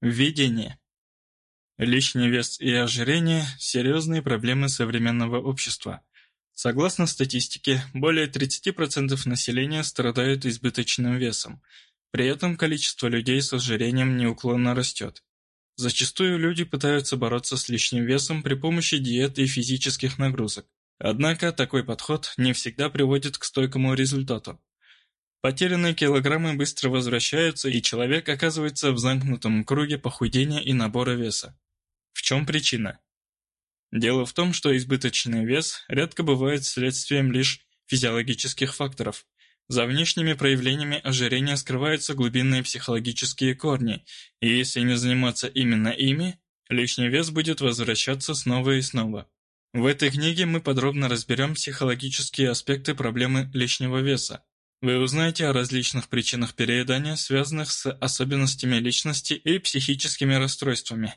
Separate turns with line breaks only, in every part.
Введение. Лишний вес и ожирение – серьезные проблемы современного общества. Согласно статистике, более 30% населения страдают избыточным весом. При этом количество людей с ожирением неуклонно растет. Зачастую люди пытаются бороться с лишним весом при помощи диет и физических нагрузок. Однако такой подход не всегда приводит к стойкому результату. Потерянные килограммы быстро возвращаются, и человек оказывается в замкнутом круге похудения и набора веса. В чем причина? Дело в том, что избыточный вес редко бывает следствием лишь физиологических факторов. За внешними проявлениями ожирения скрываются глубинные психологические корни, и если не заниматься именно ими, лишний вес будет возвращаться снова и снова. В этой книге мы подробно разберем психологические аспекты проблемы лишнего веса, вы узнаете о различных причинах переедания, связанных с особенностями личности и психическими расстройствами.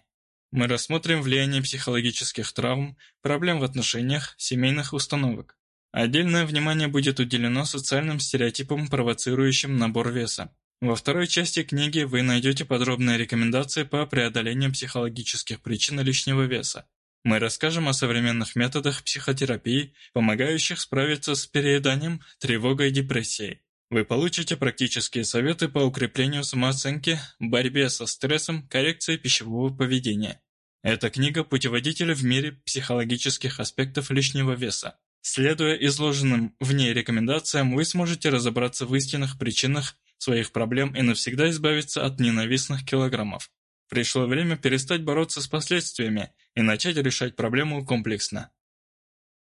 Мы рассмотрим влияние психологических травм, проблем в отношениях, семейных установок. Отдельное внимание будет уделено социальным стереотипам, провоцирующим набор веса. Во второй части книги вы найдете подробные рекомендации по преодолению психологических причин лишнего веса, мы расскажем о современных методах психотерапии, помогающих справиться с перееданием, тревогой и депрессией. Вы получите практические советы по укреплению самооценки, борьбе со стрессом, коррекции пищевого поведения. Эта книга – путеводитель в мире психологических аспектов лишнего веса. Следуя изложенным в ней рекомендациям, вы сможете разобраться в истинных причинах своих проблем и навсегда избавиться от ненавистных килограммов. Пришло время перестать бороться с последствиями и начать решать проблему комплексно.